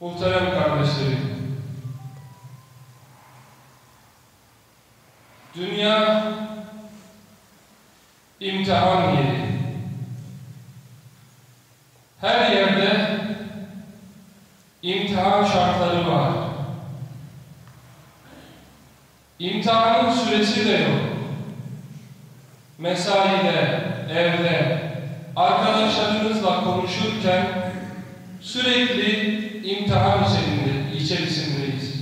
Muhterem kardeşlerim, dünya imtihan yeri. Her yerde imtihan şartları var. İmtihanın süresi de yok. Mesaide, evde, arkadaşlarınızla konuşurken sürekli imtihan içerisinde, içerisindeyiz.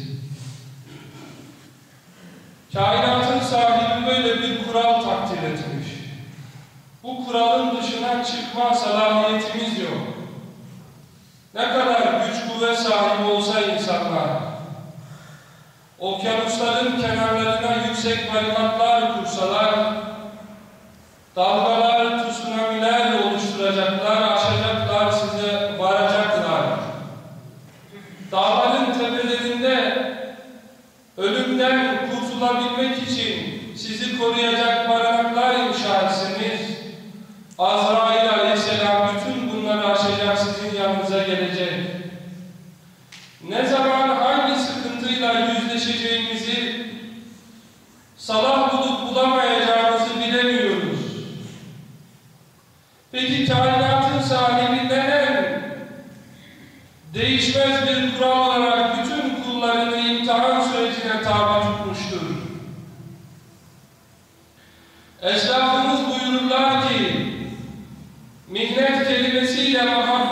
Kainatın sahibi böyle bir kural takdir etmiş. Bu kuralın dışına çıkma salahiyetimiz yok. Ne kadar güç kuvvet sahibi olsa insanlar, okyanusların kenarlarına yüksek barikatlar kursalar, dalgalar, gelecek. Ne zaman hangi sıkıntıyla yüzleşeceğimizi salah bulup bulamayacağımızı bilemiyoruz. Peki kainatın sahibi neden değişmez bir kural olarak bütün kullarını imtihan sürecine tabi tutmuştur? Eslafımız buyururlar ki mihnet kelimesiyle muhabbet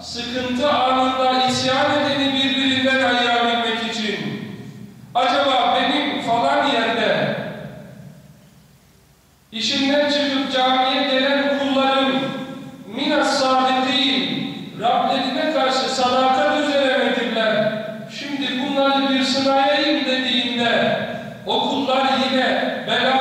sıkıntı anında isyan edeni birbirinden ayırabilmek için. Acaba benim falan yerde işinden çıkıp camiye gelen kullarım minas sadikin Rablerine karşı sadakat üzere midirler? Şimdi bunları bir sınayayım dediğinde o kullar yine bela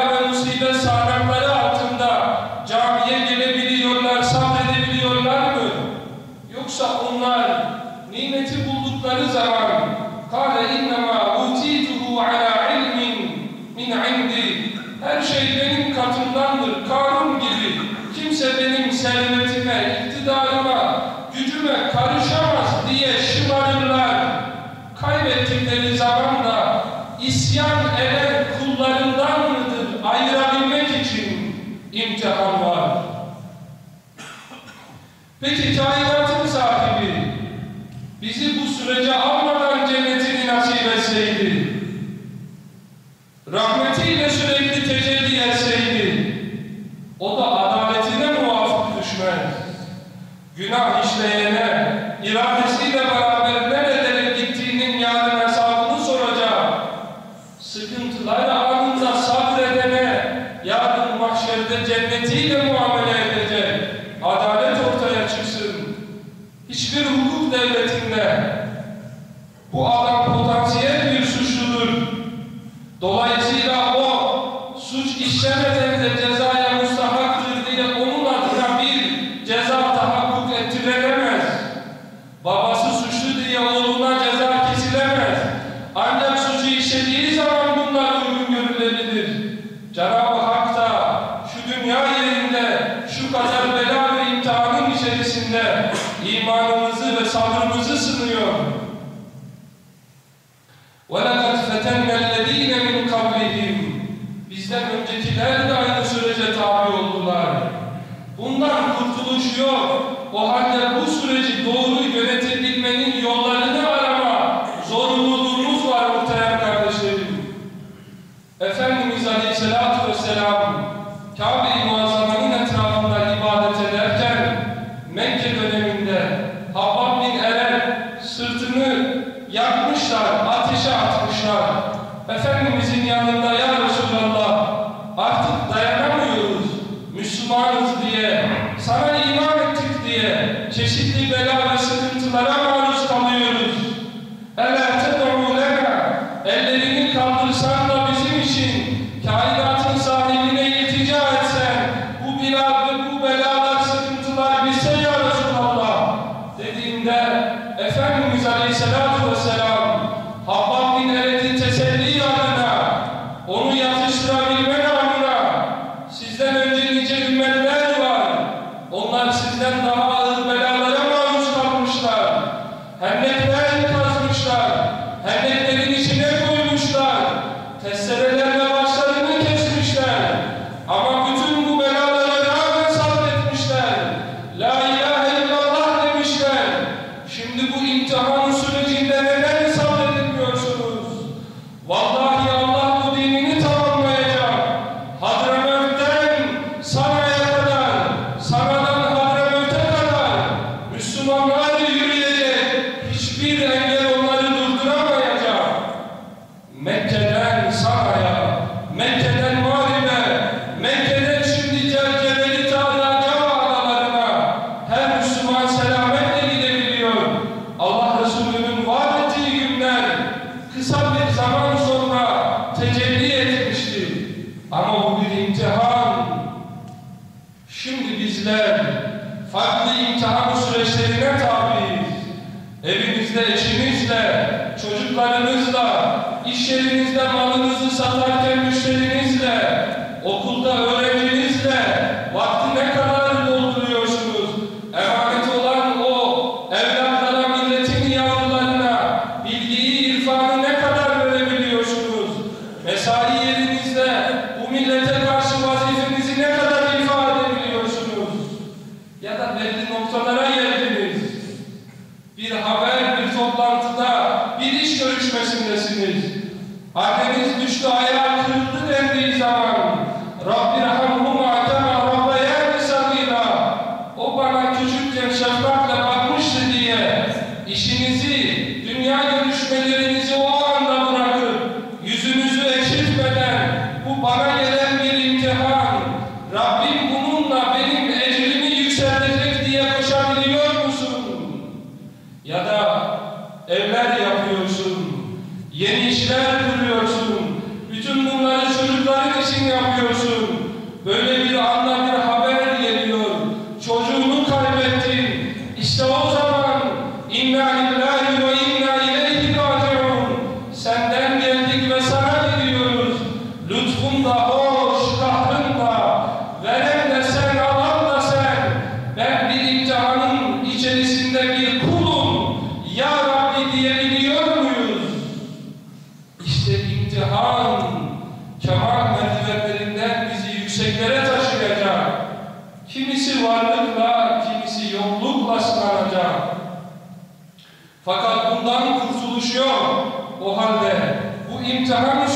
etseydi, rahmetiyle sürekli tecelli etseydi, o da adaletine muvafık düşmez. Günah işleyene, iradesiyle beraber nerelere gittiğinin yarın hesabını soracak, sıkıntılar anında sabredene, yarın mahşerde cennetiyle muamele edecek, adalet ortaya çıksın. Hiçbir hukuk devletinde bu adam Dolayısıyla o suç işlemeden de cezaya mustahaktır diye onun adına bir ceza tahakkuk ettirilemez. Babası suçlu diye oğluna ceza kesilemez. Ancak suçu işlediği zaman bunlar uygun görülebilir. Cenab-ı Hak da şu dünya yerinde şu kadar bela ve imtihanın içerisinde imanımızı ve sabrımızı sınıyor. وَلَا oluşuyor. O halde bu süreci doğru yönetebilmenin yollarını arama zorunluluğumuz var muhterem kardeşlerim. Efendimiz Aleyhisselatü Vesselam Kabe-i 위해 제 11배가 말씀드리지 말아라. Ama bütün bu belalara rağmen sabretmişler. La ilahe illallah demişler. Şimdi bu imtihan sürecinde neden sabredilmiyorsunuz? Vallahi Allah bu dinini tamamlayacak. Hadramört'ten Saray'a kadar, Saray'dan Hadramört'e kadar Müslümanlar bir haber, bir toplantıda, bir iş görüşmesindesiniz. Anneniz diyebiliyor muyuz? İşte imtihan kemal merdivenlerinden bizi yükseklere taşıyacak. Kimisi varlıkla, kimisi yoklukla sınanacak. Fakat bundan kurtuluş yok. O halde bu imtihan